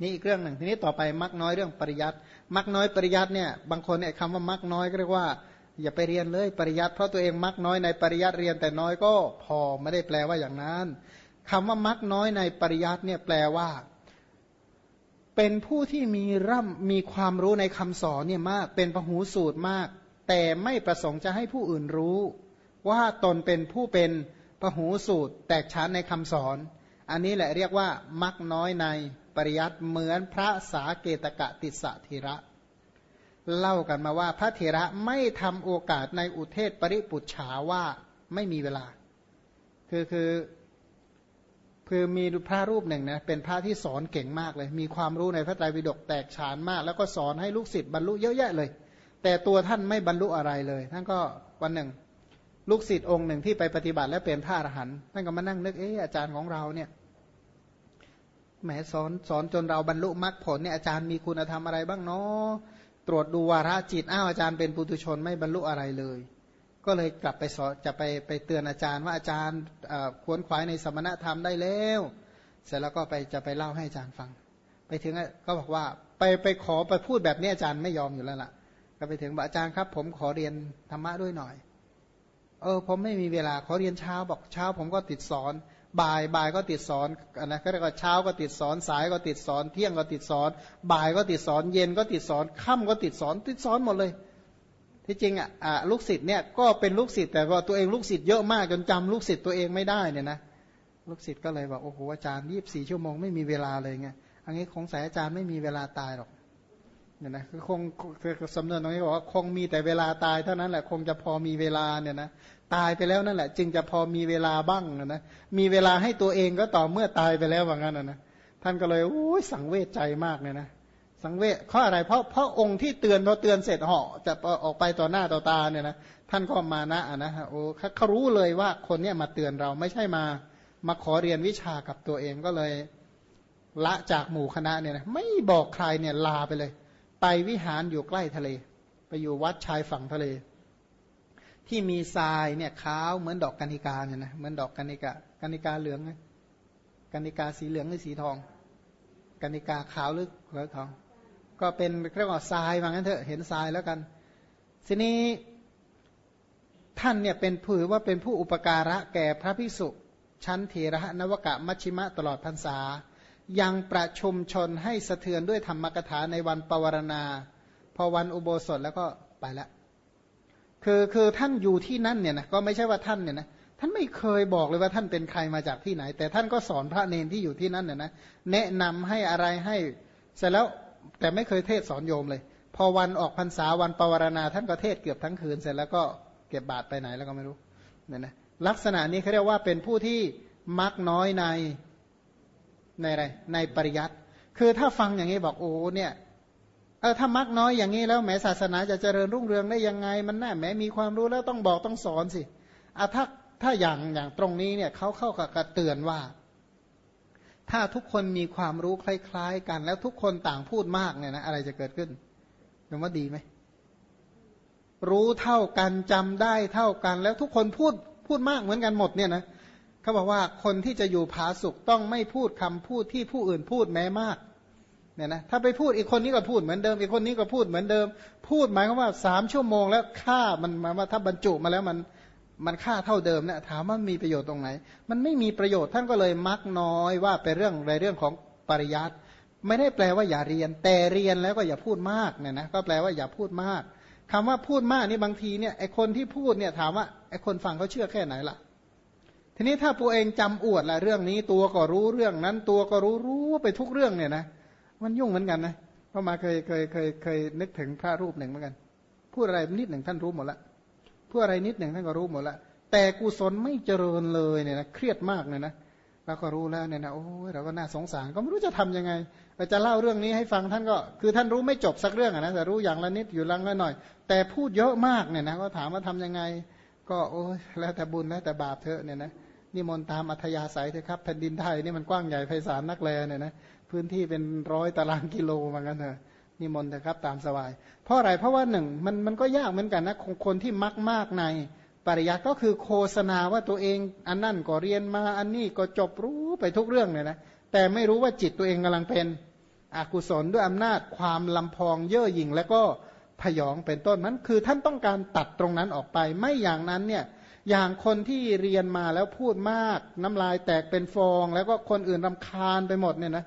นี่อีกเรื่องหนึ่งทีนี้ต่อไปมักน้อยเรื่องปริยัติมักน้อยปริยัติเนี่ยบางคนเนี่ยคำว่ามักน้อยก็เรียกว่า อย่าไปเรียนเลยปริยัติเพราะตัวเองมักน้อยในปริยัติเรียนแต่น้อยก็พอไม่ได้แปลว่าอย่างนั้นคำว่ามักน้อยในปริยัติเนี่ยแปลว่า เป็นผู้ที่มีร่ำมีความรู้ในคำสอนเนี่ยมาก เป็นพหูสูตรมาก แต่ไม่ประสงค์จะให้ผู้อื่นรู้ ว่าตนเป็นผู้เป็นพหูสูตร แตกฉานในคำสอน อันนี้แหละเรียกว่ามักน้อยใน ปริยัติเหมือนพระสาเกตกะติสะธีระ เล่ากันมาว่าพระเถระไม่ทำโอกาสในอุเทศปริปุจฉาว่าไม่มีเวลา คือคือคือมีพระรูปหนึ่งนะเป็นพระที่สอนเก่งมากเลย มีความรู้ในพระไตรปิฎกแตกฉานมาก แล้วก็สอนให้ลูกศิษย์บรรลุเยอะแยะเลย แต่ตัวท่านไม่บรรลุอะไรเลยท่านก็วันหนึ่ง ลูกศิษย์องค์หนึ่งที่ไปปฏิบัติแล้วเป็นพระอรหันต์ท่านก็มานั่งนึกเอออาจารย์ของเราเนี่ย แหมสอนสอนจนเราบรรลุมรรคผลเนี่ยอาจารย์มีคุณธรรมอะไรบ้างเนาะตรวจดูวาระจิตอ้าวอาจารย์เป็นปุถุชนไม่บรรลุอะไรเลย ก็เลยกลับไปสอนจะไปไปเตือนอาจารย์ว่าอาจารย์ควรขวายในสมณธรรมได้แล้ว เสร็จแล้วก็ไปจะไปเล่าให้อาจารย์ฟัง ไปถึงก็บอกว่าไปไปขอไปพูดแบบนี้อาจารย์ไม่ยอมอยู่แล้วล่ะ ก็ไปถึงบอกอาจารย์ครับ ผมขอเรียนธรรมะด้วยหน่อย เออผมไม่มีเวลาขอเรียนเช้าบอกเช้า ผมก็ติดสอน บ่ายบ่ายก็ติดสอนนะเขาเรียกว่าเช้าก็ติดสอนสายก็ติดสอนเที่ยงก็ติดสอนบ่ายก็ติดสอนเย็นก็ติดสอนค่ำก็ติดสอนติดสอนหมดเลย ที่จริงอะลูกศิษย์เนี่ยก็เป็นลูกศิษย์แต่ว่าตัวเองลูกศิษย์เยอะมากจนจำลูกศิษย์ตัวเองไม่ได้เนี่ยนะลูกศิษย์ก็เลยบอกโอ้โหอาจารย์ยี่บสี่ชั่วโมงไม่มีเวลาเลยไงอันนี้คงสายอาจารย์ไม่มีเวลาตายหรอก เนี่ยนะคือคงคือสำนวนตรงนี้บอกว่าคงมีแต่เวลาตายเท่านั้นแหละคงจะพอมีเวลาเนี่ยนะตายไปแล้วนั่นแหละ จึงจะพอมีเวลาบ้างนะมีเวลาให้ตัวเองก็ต่อเมื่อตายไปแล้วว่างั้นนะท่านก็เลยโอ้ยสังเวชใจมากเลยนะสังเวชเพราะอะไรเพราะเพราะองค์ที่เตือนพอเตือนเสร็จเหาะจะออกไปต่อหน้าต่อตาเนี่ยนะท่านก็มานะนะโอ้เขารู้เลยว่าคนเนี้ยมาเตือนเราไม่ใช่มามาขอเรียนวิชากับตัวเองก็เลย ละจากหมู่คณะเนี่ยนะไม่บอกใครเนี่ยลาไปเลย ไปวิหารอยู่ใกล้ทะเล ไปอยู่วัดชายฝั่งทะเล ที่มีทรายเนี่ยขาวเหมือนดอกกัญญิกาเนี่ยนะเหมือนดอกกัญญิกากัญญิกาเหลืองไงกัญญิกาสีเหลืองหรือสีทองกัญญิกาขาวหรือเหลืองทอง ก็เป็นเรียกว่าทรายว่างั้นเถอะเห็นทรายแล้วกันทีนี้ท่านเนี่ยเป็นผู้ว่าเป็นผู้อุปการะแก่พระภิกษุชั้นเทระนวกะมัชชิมะตลอดพรรษา ยังประชุมชนให้สะเทือนด้วยธรรมกถาในวันปวารณา พอวันอุโบสถแล้วก็ไปละคือคือท่านอยู่ที่นั่นเนี่ยนะก็ไม่ใช่ว่าท่านเนี่ยนะท่านไม่เคยบอกเลยว่าท่านเป็นใครมาจากที่ไหน แต่ท่านก็สอนพระเนนที่อยู่ที่นั่นเนี่ยนะแนะนำให้อะไรให้ เสร็จแล้วแต่ไม่เคยเทศสอนโยมเลย พอวันออกพรรษาวันปวารณา ท่านก็เทศเกือบทั้งคืนเสร็จแล้วก็เก็บบาตรไปไหนแล้วก็ไม่รู้เนี่ยนะลักษณะนี้เขาเรียกว่าเป็นผู้ที่มักน้อยใน ในอะไรในปริยัติคือถ้าฟังอย่างนี้บอกโอ้เนี่ยเออถ้ามักน้อยอย่างนี้แล้วแม้ศาสนาจะเจริญรุ่งเรืองได้ยังไง มันแน่แม้มีความรู้แล้วต้องบอกต้องสอนสิอะถ้าถ้าอย่างอย่างตรงนี้เนี่ยเขาเข้ากับเตือนว่า ถ้าทุกคนมีความรู้คล้าย ๆ กัน แล้วทุกคนต่างพูดมากเนี่ยนะอะไรจะเกิดขึ้นหรือว่าดีไหมรู้เท่ากันจำได้เท่ากัน แล้วทุกคนพูดพูดมากเหมือนกันหมดเนี่ยนะเขาบอกว่าคนที่จะอยู่ผาสุกต้องไม่พูดคำพูดที่ผู้อื่นพูดแม้มากเนี่ยนะถ้าไปพูดอีกคนนี้ก็พูดเหมือนเดิม อีกคนนี้ก็พูดเหมือนเดิม พูดหมายความว่าสามชั่วโมงแล้วค่ามันมาว่าถ้าบรรจุมาแล้วมันมันค่าเท่าเดิมเนี่ยถามว่ามีประโยชน์ตรงไหน มันไม่มีประโยชน์ท่านก็เลยมักน้อยว่าเป็นเรื่องในเรื่องของปริยัติไม่ได้แปลว่าอย่าเรียน แต่เรียนแล้วก็อย่าพูดมากเนี่ยนะก็แปลว่าอย่าพูดมากคำว่าพูดมากนี่บางทีเนี่ยไอคนที่พูดเนี่ยถามว่าไอคนฟังเขาเชื่อแค่ไหนล่ะ ทีนี้ถ้าตัวเองจำอวดละเรื่องนี้ตัวก็รู้เรื่องนั้น ตัวก็รู้รู้ไปทุกเรื่องเนี่ยนะมันยุ่งเหมือนกันนะพระมาเคยเคยเคยเคยนึกถึงพระรูปหนึ่งเหมือนกันพูดอะไรนิดหนึ่งท่านรู้หมดละพูดอะไรนิดหนึ่งท่านก็รู้หมดละแต่กุศลไม่เจริญเลยเนี่ยนะเครียดมากเลยนะเราก็รู้แล้วเนี่ยนะโอ้เราก็น่าสงสารก็ไม่รู้จะทํำยังไงเราจะเล่าเรื่องนี้ให้ฟังท่านก็ คือท่านรู้ไม่จบสักเรื่องนะแต่รู้อย่างละนิดอยู่ลังละหน่อย แต่พูดเยอะมากเนี่ยนะก็ถามว่าทํำยังไง ก็โอ้แล้วแต่บุญแล้วแต่บาปเถอะเนี่ยนะ นิมนต์ตามอัธยาศัยเถอะครับแผ่นดินไทยนี่มันกว้างใหญ่ไพศาลนักแลเนี่ยนะพื้นที่เป็นร้อยตารางกิโลเหมือนกันเถอะนิมนต์เถอะครับตามสบาย เพราะอะไรเพราะว่าหนึ่งมันมันก็ยากเหมือนกันนะคนที่มักมากในปริยัติก็คือโฆษณาว่าตัวเองอันนั่นก็เรียนมาอันนี้ก็จบรู้ไปทุกเรื่องเลยนะแต่ไม่รู้ว่าจิตตัวเองกำลังเป็นอกุศลด้วยอำนาจความลำพองเย่อหยิ่งแล้วก็พยองเป็นต้นนั้นคือท่านต้องการตัดตรงนั้นออกไป ไม่อย่างนั้นเนี่ย อย่างคนที่เรียนมาแล้วพูดมาก น้ำลายแตกเป็นฟอง แล้วก็คนอื่นรำคาญไปหมดเนี่ยนะ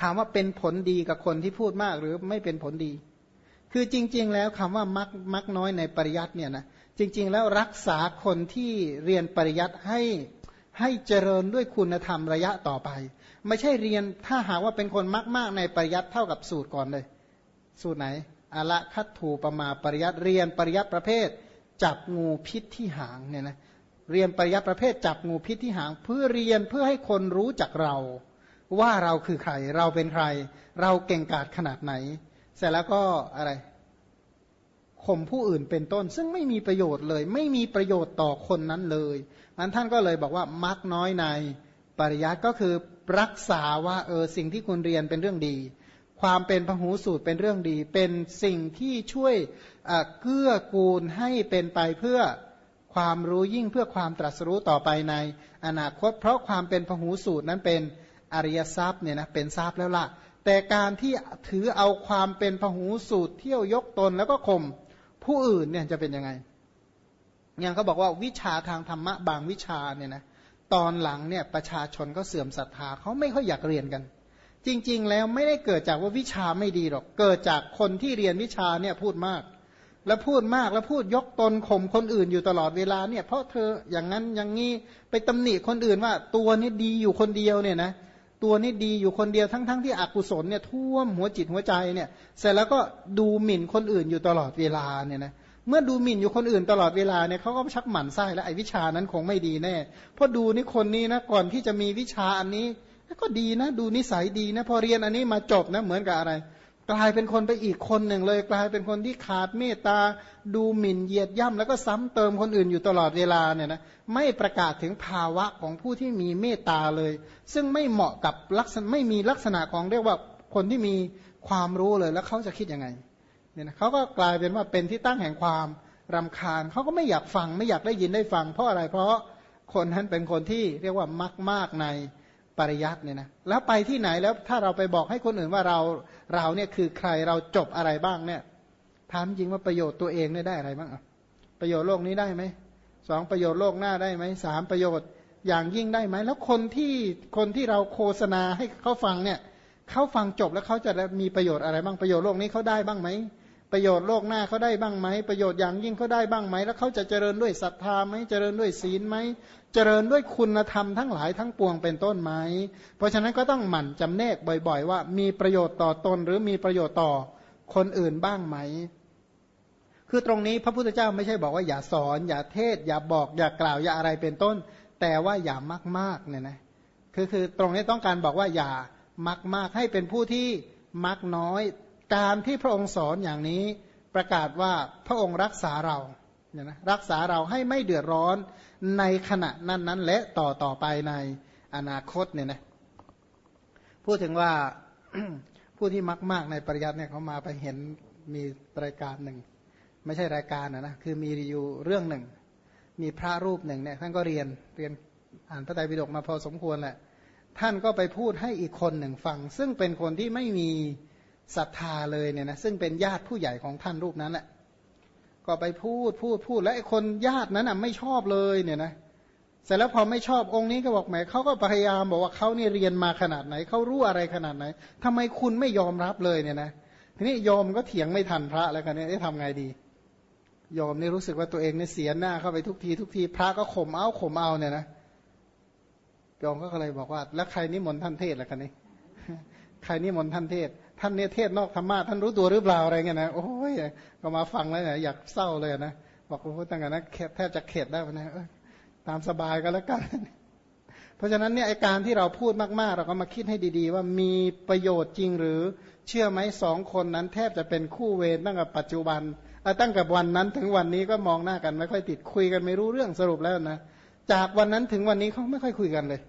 ถามว่าเป็นผลดีกับคนที่พูดมากหรือไม่เป็นผลดี คือจริง ๆ แล้วคำว่ามักมักน้อยในปริยัติเนี่ยนะจริง ๆ แล้วรักษาคนที่เรียนปริยัติให้ให้เจริญด้วยคุณธรรมระยะต่อไป ไม่ใช่เรียนถ้าหากว่าเป็นคนมาก ๆ ในปริยัติเท่ากับสูตรก่อนเลย สูตรไหนอะละคัตถูปมาปริยัติเรียนปริยัติประเภท จับงูพิษที่หางเนี่ยนะเรียนปริยัติประเภทจับงูพิษที่หาง เพื่อเรียนเพื่อให้คนรู้จักเรา ว่าเราคือใคร เราเป็นใคร เราเก่งกาจขนาดไหน เสร็จแล้วก็อะไรข่มผู้อื่นเป็นต้น ซึ่งไม่มีประโยชน์เลย ไม่มีประโยชน์ต่อคนนั้นเลยอันท่านก็เลยบอกว่ามักน้อยในปริยัติก็คือรักษาว่าเออสิ่งที่คุณเรียนเป็นเรื่องดี ความเป็นพหูสูตรเป็นเรื่องดี เป็นสิ่งที่ช่วยเกื้อกูลให้เป็นไปเพื่อความรู้ยิ่งเพื่อความตรัสรู้ต่อไปในอนาคต เพราะความเป็นพหูสูตรนั้นเป็นอริยทรัพย์เนี่ยนะเป็นทรัพย์แล้วล่ะ แต่การที่ถือเอาความเป็นพหูสูตรเที่ยวยกตนแล้วก็ข่มผู้อื่นเนี่ยจะเป็นยังไงอย่างเขาบอกว่าวิชาทางธรรมะบางวิชาเนี่ยนะตอนหลังเนี่ยประชาชนก็เสื่อมศรัทธาเขาไม่ค่อยอยากเรียนกัน จริง ๆ แล้วไม่ได้เกิดจากว่าวิชาไม่ดีหรอก เกิดจากคนที่เรียนวิชาเนี่ยพูดมาก แล้วพูดมากแล้วพูดยกตนข่มคนอื่นอยู่ตลอดเวลาเนี่ย เพราะเธออย่างนั้นอย่างนี้ไปตำหนิคนอื่นว่าตัวนี้ดีอยู่คนเดียวเนี่ยนะตัวนี้ดีอยู่คนเดียวทั้งๆทที่อกุศลเนี่ยท่วมหัวจิตหัวใจเนี่ย เสร็จแล้วก็ดูหมิ่นคนอื่นอยู่ตลอดเวลาเนี่ยนะเมื่อดูหมิ่นอยู่คนอื่นตลอดเวลาเนี่ยเขาก็ชักหมั่นไส้แล้วไอ้วิชานั้นคงไม่ดีแน่เพราะดูนี่คนนี้นะก่อนที่จะมีวิชาอันนี้ ก็ดีนะ ดูนิสัยดีนะ พอเรียนอันนี้มาจบนะเหมือนกับอะไร กลายเป็นคนไปอีกคนหนึ่งเลย กลายเป็นคนที่ขาดเมตตา ดูหมิ่นเหยียดย่ำแล้วก็ซ้ำเติมคนอื่นอยู่ตลอดเวลาเนี่ยนะไม่ประกาศถึงภาวะของผู้ที่มีเมตตาเลย ซึ่งไม่เหมาะกับลักษณะไม่มีลักษณะของเรียกว่าคนที่มีความรู้เลยแล้วเขาจะคิดยังไงเนี่ยนะเขาก็กลายเป็นว่าเป็นที่ตั้งแห่งความรำคาญเขาก็ไม่อยากฟังไม่อยากได้ยินได้ฟัง เพราะอะไรเพราะคนนั้นเป็นคนที่เรียกว่ามักมากใน ปริยัติเนี่ยนะแล้วไปที่ไหนแล้วถ้าเราไปบอกให้คนอื่นว่าเราเราเนี่ยคือใครเราจบอะไรบ้างเนี่ยถามจริงว่าประโยชน์ตัวเองเนี่ยได้อะไรบ้างอะประโยชน์โลกนี้ได้ไหมสองประโยชน์โลกหน้าได้ไหมสามประโยชน์อย่างยิ่งได้ไหมแล้วคนที่คนที่เราโฆษณาให้เขาฟังเนี่ยเขาฟังจบแล้วเขาจะมีประโยชน์อะไรบ้างประโยชน์โลกนี้เขาได้บ้างไหม ประโยชน์โลกหน้าเขาได้บ้างไหม ประโยชน์อย่างยิ่งเขาได้บ้างไหม แล้วเขาจะเจริญด้วยศรัทธาไหมเจริญด้วยศีลไหม เจริญด้วยคุณธรรมทั้งหลายทั้งปวงเป็นต้นไหม เพราะฉะนั้นก็ต้องหมั่นจำแนกบ่อยๆ ว่ามีประโยชน์ต่อตนหรือมีประโยชน์ต่อคนอื่นบ้างไหม คือตรงนี้พระพุทธเจ้าไม่ใช่บอกว่าอย่าสอน อย่าเทศ อย่าบอก อย่ากล่าวอย่าอะไรเป็นต้น แต่ว่าอย่ามากมากเนี่ยนะคือคือตรงนี้ต้องการบอกว่าอย่ามากมากให้เป็นผู้ที่มักน้อย การที่พระองค์สอนอย่างนี้ประกาศว่าพระองค์รักษาเราเนี่ยนะรักษาเราให้ไม่เดือดร้อนในขณะนั้นนั้นและต่อต่อไปในอนาคตเนี่ยนะพูดถึงว่าผู้ที่มักมากในปริยัติเนี่ยเขามาไปเห็นมีรายการหนึ่ง ไม่ใช่รายการนะนะคือมีอยู่เรื่องหนึ่ง มีพระรูปหนึ่งเนี่ยท่านก็เรียนเรียนอ่านพระไตรปิฎกมาพอสมควรแหละท่านก็ไปพูดให้อีกคนหนึ่งฟัง ซึ่งเป็นคนที่ไม่มี ศรัทธาเลยเนี่ยนะซึ่งเป็นญาติผู้ใหญ่ของท่านรูปนั้นแหละก็ไปพูดพูดพูดแล้วไอ้คนญาตินั้นอะไม่ชอบเลยเนี่ยนะเสร็จแล้วพอไม่ชอบองค์นี้ก็บอกแหมเขาก็พยายามบอกว่าเขาเนี่ยเรียนมาขนาดไหนเขารู้อะไรขนาดไหนทำไมคุณไม่ยอมรับเลยเนี่ยนะทีนี้ยอมก็เถียงไม่ทันพระแล้วกันเนี่ยจะทำไงดี ยอมนี่รู้สึกว่าตัวเองเนี่ยเสียหน้าเข้าไปทุกทีทุกทีพระก็ข่มเอาข่มเอาเนี่ยนะยอมก็เลยบอกว่า แล้วใครนิมนต์ท่านเทศล่ะกันนี่ใครนิมนต์ท่านเทศ ท่านเนี่ยเทศนอกธรรมะท่านรู้ตัวหรือเปล่าอะไรเงี้ยนะโอ้ยก็มาฟังแล้วเนี่ยอยากเศร้าเลยนะบอกว่าตั้งแต่นั้นแทบจะเข็ดได้นะตามสบายก็แล้วกัน เพราะฉะนั้นเนี่ยไอการที่เราพูดมากๆ เราก็มาคิดให้ดีๆ ว่ามีประโยชน์จริงหรือเชื่อไหมสองคนนั้น แทบจะเป็นคู่เวรตั้งแต่ปัจจุบันตั้งแต่วันนั้นถึงวันนี้ก็มองหน้ากันไม่ค่อยติดคุยกันไม่รู้เรื่องสรุปแล้วนะจากวันนั้นถึงวันนี้เขาไม่ค่อยคุยกันเลย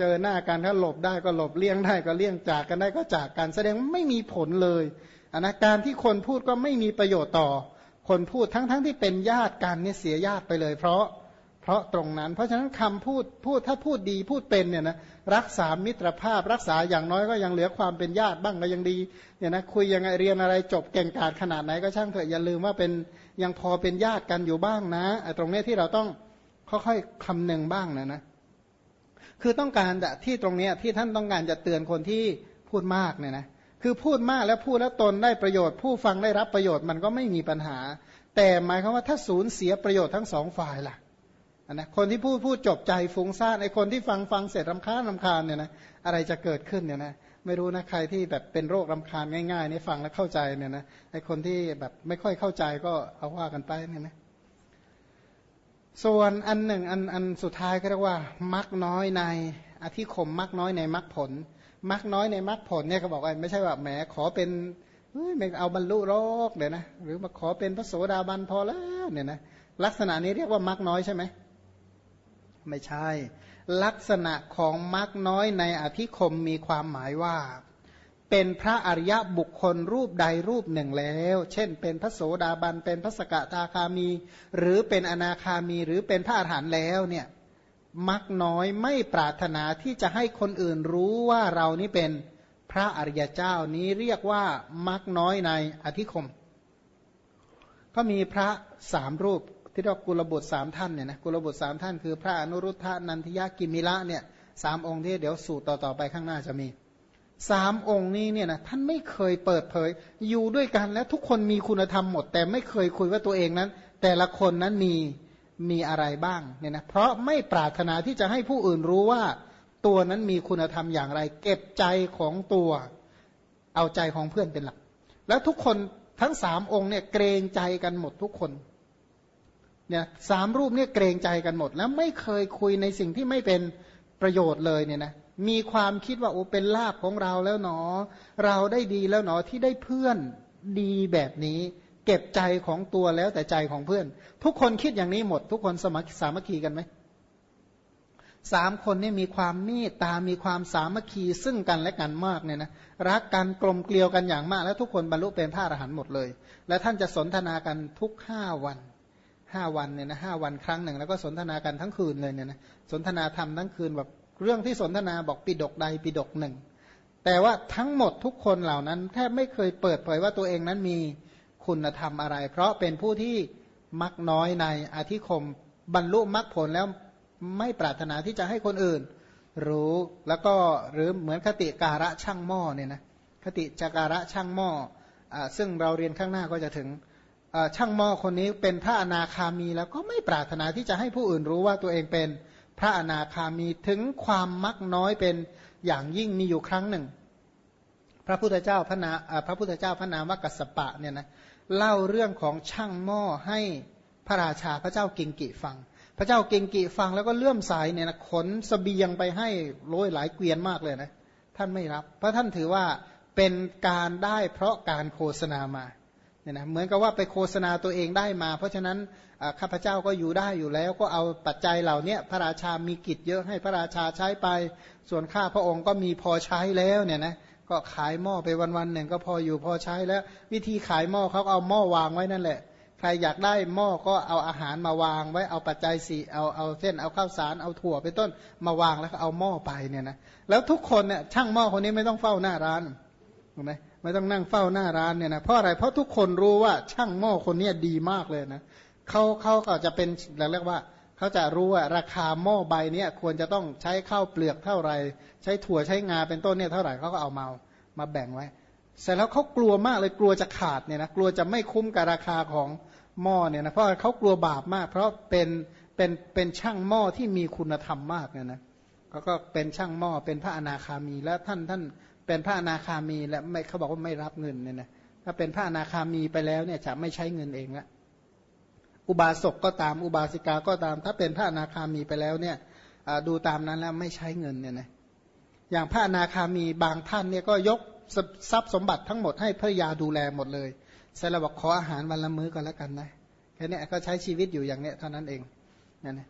เจอหน้ากันถ้าหลบได้ก็หลบเลี่ยงได้ก็เลี่ยงจากกันได้ก็จากกัน แสดงไม่มีผลเลยอันนะการที่คนพูดก็ไม่มีประโยชน์ต่อ คนพูดทั้งๆทที่เป็นญาติกันเนี่ยเสียญาติไปเลย เพราะเพราะตรงนั้น เพราะฉะนั้นคำพูดพูดถ้าพูดดีพูดเป็นเนี่ยนะรักษามิตรภาพรักษาอย่างน้อยก็ยังเหลือความเป็นญาติบ้างก็ยังดีเนี่ยนะคุยยังไงเรียนอะไรจบเก่งกาจขนาดไหนก็ช่างเถอะอย่าลืมว่าเป็นยังพอเป็นญาติกันอยู่บ้างนะตรงนี้ที่เราต้องค่อยๆคำนึงบ้างนะนะ คือต้องการที่ตรงนี้ที่ท่านต้องการจะเตือนคนที่พูดมากเนี่ยนะคือพูดมากแล้วพูดแล้วตนได้ประโยชน์ ผู้ฟังได้รับประโยชน์มันก็ไม่มีปัญหา แต่หมายความว่าถ้าสูญเสียประโยชน์ทั้งสองฝ่ายล่ะนะคนที่พูดพูดจบใจฟุ้งซ่านไอคนที่ฟังฟังเสร็จรำคาญรำคาญเนี่ยนะอะไรจะเกิดขึ้นเนี่ยนะไม่รู้นะใครที่แบบเป็นโรครำคาญง่ายๆนี่ฟังแล้วเข้าใจเนี่ยนะไอคนที่แบบไม่ค่อยเข้าใจก็เอาว่ากันไปเนี่ยนะ ส่วนอันหนึ่งอันอันสุดท้ายก็เรียกว่ามักน้อยในอธิคมมักน้อยในมักผล มักน้อยในมักผลเนี่ยเขาบอกว่าไม่ใช่ว่าแหมขอเป็นไม่เอาบรรลุโรคเดี๋ยนะหรือมาขอเป็นพระโสดาบันพอแล้วเนี่ยนะลักษณะนี้เรียกว่ามักน้อยใช่ไหมไม่ใช่ ลักษณะของมักน้อยในอธิคมมีความหมายว่า เป็นพระอริยบุคคลรูปใดรูปหนึ่งแล้ว เช่น เป็นพระโสดาบัน เป็นพระสกทาคามี หรือเป็นอนาคามี หรือเป็นพระอรหันต์แล้วเนี่ย มักน้อยไม่ปรารถนาที่จะให้คนอื่นรู้ว่าเรานี้เป็นพระอริยเจ้านี้เรียกว่ามักน้อยในอธิคม ก็มีพระสามรูปที่เรียกกุลบุตรสามท่านเนี่ยนะกุลบุตรสามท่านคือพระอนุรุทธานันทยากิมิละเนี่ยสามองค์ที่เดี๋ยวสูตรต่อๆไปข้างหน้าจะมี สามองค์นี้เนี่ยนะท่านไม่เคยเปิดเผย อยู่ด้วยกันและทุกคนมีคุณธรรมหมด แต่ไม่เคยคุยว่าตัวเองนั้น แต่ละคนนั้นมีมีอะไรบ้างเนี่ยนะเพราะไม่ปรารถนาที่จะให้ผู้อื่นรู้ว่าตัวนั้นมีคุณธรรมอย่างไร เก็บใจของตัว เอาใจของเพื่อนเป็นหลัก แล้วทุกคนทั้งสามองค์เนี่ยเกรงใจกันหมดทุกคนเนี่ยสามรูปเนี่ยเกรงใจกันหมด แล้วไม่เคยคุยในสิ่งที่ไม่เป็นประโยชน์เลยเนี่ยนะ มีความคิดว่าโอ้เป็นลาภของเราแล้วหนอ เราได้ดีแล้วหนอที่ได้เพื่อนดีแบบนี้ เก็บใจของตัวแล้วแต่ใจของเพื่อน ทุกคนคิดอย่างนี้หมด ทุกคนสมัครสามัคคีกันไหมสามคนนี่มีความเมตตา มีความสามัคคีซึ่งกันและกันมากเนี่ยนะรักกันกลมเกลียวกันอย่างมาก แล้วทุกคนบรรลุเป็นพระอรหันต์หมดเลย และท่านจะสนทนากันทุกห้าวันห้าวันเนี่ยนะห้าวันครั้งหนึ่ง แล้วก็สนทนากันทั้งคืนเลยเนี่ยนะสนทนาธรรมทั้งคืนแบบ เรื่องที่สนทนาบอกปิดกใดปิดกหนึ่ง แต่ว่าทั้งหมดทุกคนเหล่านั้น แทบไม่เคยเปิดเผยว่าตัวเองนั้นมีคุณธรรมอะไร เพราะเป็นผู้ที่มักน้อยในอธิคม บรรลุมรรคผลแล้วไม่ปรารถนาที่จะให้คนอื่น รู้แล้วก็หรือเหมือนคติการะช่างหม้อเนี่ยนะคติจการะช่างหม้ออซึ่งเราเรียนข้างหน้าก็จะถึงช่างหม้อคนนี้เป็นพระอนาคามีแล้วก็ไม่ปรารถนาที่จะให้ผู้อื่นรู้ว่าตัวเองเป็น พระอนาคามีถึงความมักน้อยเป็นอย่างยิ่งมีอยู่ครั้งหนึ่ง พระพุทธเจ้าพระนาพระพุทธเจ้าพระนามวกัสปะเนี่ยนะเล่าเรื่องของช่างหม้อให้พระราชาพระเจ้ากิงกิฟัง พระเจ้ากิงกิฟังแล้วก็เลื่อมสายเนี่ยนะขนสเสบียงไปให้โรยหลายเกวียนมากเลยนะท่านไม่รับ เพราะท่านถือว่าเป็นการได้เพราะการโฆษณามา เนี่ยนะเหมือนกับว่าไปโฆษณาตัวเองได้มา เพราะฉะนั้นข้าพเจ้าก็อยู่ได้อยู่แล้ว ก็เอาปัจจัยเหล่านี้พระราชามีกิจเยอะให้พระราชาใช้ไป ส่วนข้าพระองค์ก็มีพอใช้แล้วเนี่ยนะก็ขายหม้อไปวันๆหนึ่งก็พออยู่พอใช้แล้ว วิธีขายหม้อเขาเอาหม้อวางไว้นั่นแหละ ใครอยากได้หม้อก็เอาอาหารมาวางไว้เอาปัจจัยสี่เอาเอาเส้นเอาข้าวสารเอาถั่วเป็นต้นมาวางแล้วก็เอาหม้อไปเนี่ยนะแล้วทุกคนเนี่ยช่างหม้อคนนี้ไม่ต้องเฝ้าหน้าร้านถูกไหม ไม่ต้องนั่งเฝ้าหน้าร้านเนี่ยนะเพราะอะไรเพราะทุกคนรู้ว่าช่างหม้อคนนี้ดีมากเลยนะเขาเขาก็จะเป็นเรียกว่าเขาจะรู้ว่าราคาหม้อใบเนี้ยควรจะต้องใช้ข้าวเปลือกเท่าไหร่ ใช้ถั่วใช้งาเป็นต้นเนี่ยเท่าไหร่เขาก็เอามามาแบ่งไว้เสร็จแล้วเขากลัวมากเลยกลัวจะขาดเนี่ยนะกลัวจะไม่คุ้มกับราคาของหม้อเนี่ยนะเพราะเขากลัวบาปมาก เพราะเป็นเป็นเป็นช่างหม้อที่มีคุณธรรมมากเนี่ยนะเขาก็เป็นช่างหม้อเป็นพระอนาคามีแล้วท่านท่าน เป็นพระอนาคามีและไม่เขาบอกว่าไม่รับเงินเนี่ยนะถ้าเป็นพระอนาคามีไปแล้วเนี่ยจะไม่ใช้เงินเองละอุบาสกก็ตามอุบาสิกาก็ตาม ถ้าเป็นพระอนาคามีไปแล้วเนี่ยดูตามนั้นแล้วไม่ใช้เงินเนี่ยนะอย่างพระอนาคามีบางท่านเนี่ยก็ยกทรัพย์สมบัติทั้งหมดให้ภรยาดูแลหมดเลยเสร็จแล้วบอกขออาหารวันละมื้อก็แล้วกันนะแค่นี้ก็ใช้ชีวิตอยู่อย่างเนี้ยเท่านั้นเองนั่นนะ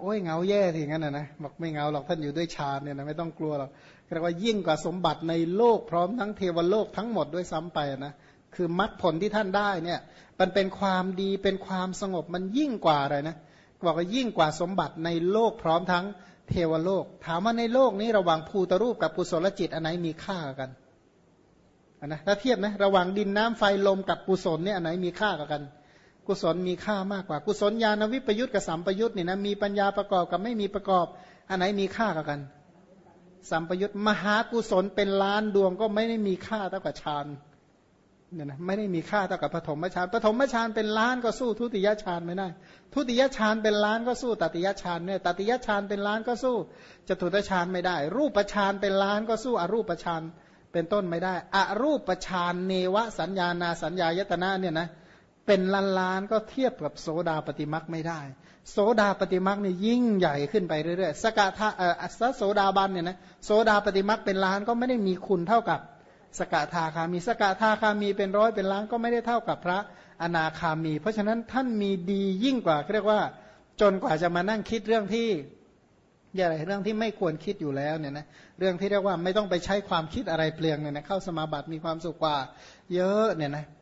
โอ้ยเงาแย่ทีงั้นนะนะบอกไม่เงาหรอกท่านอยู่ด้วยฌานเนี่ยนะไม่ต้องกลัวหรอกเรียกว่ายิ่งกว่าสมบัติในโลกพร้อมทั้งเทวโลกทั้งหมดด้วยซ้ำไปนะคือมรรคผลที่ท่านได้เนี่ยมันเป็นความดีเป็นความสงบมันยิ่งกว่าอะไรนะบอกว่ายิ่งกว่าสมบัติในโลกพร้อมทั้งเทวโลก ถามว่าในโลกนี้ระหว่างภูตรูปกับกุศลจิตอันไหนมีค่ากันนะถ้าเทียบนะระหว่างดินน้ำไฟลมกับกุศลเนี่ยอันไหนมีค่ากัน กุศลมีค่ามากกว่า กุศลญาณวิปยุทธกับสัมปยุทธเนี่ยนะมีปัญญาประกอบกับไม่มีประกอบ อันไหนมีค่ากัน สัมปยุทธมหากุศลเป็นล้านดวงก็ไม่ได้มีค่าเท่ากับฌานเนี่ยนะไม่ได้มีค่าเท่ากับปฐมฌานปฐมฌานเป็นล้านก็สู้ทุติยฌานไม่ได้ทุติยฌานเป็นล้านก็สู้ตติยฌานเนี่ยตติยฌานเป็นล้านก็สู้จตุตฌานไม่ได้ รูปฌานเป็นล้านก็สู้อรูปฌานเป็นต้นไม่ได้อรูปฌานเนวสัญญานาสัญญายตนะเนี่ยนะ เป็นล้านล้านก็เทียบกับโสดาปฏิมักไม่ได้ โสดาปฏิมักนี่ยิ่งใหญ่ขึ้นไปเรื่อยๆ สกทาเอ่อสโสดาบันเนี่ยนะโสดาปฏิมักเป็นล้านก็ไม่ได้มีคุณเท่ากับสกทาคามีสกทาคามีเป็นร้อยเป็นล้านก็ไม่ได้เท่ากับพระอนาคามี เพราะฉะนั้นท่านมีดียิ่งกว่าเรียกว่า จนกว่าจะมานั่งคิดเรื่องที่อะไรเรื่องที่ไม่ควรคิดอยู่แล้วเนี่ยนะเรื่องที่เรียกว่าไม่ต้องไปใช้ความคิดอะไรเปลืองเนี่ยนะเข้าสมาบัติมีความสุขกว่า เยอะเนี่ยนะเ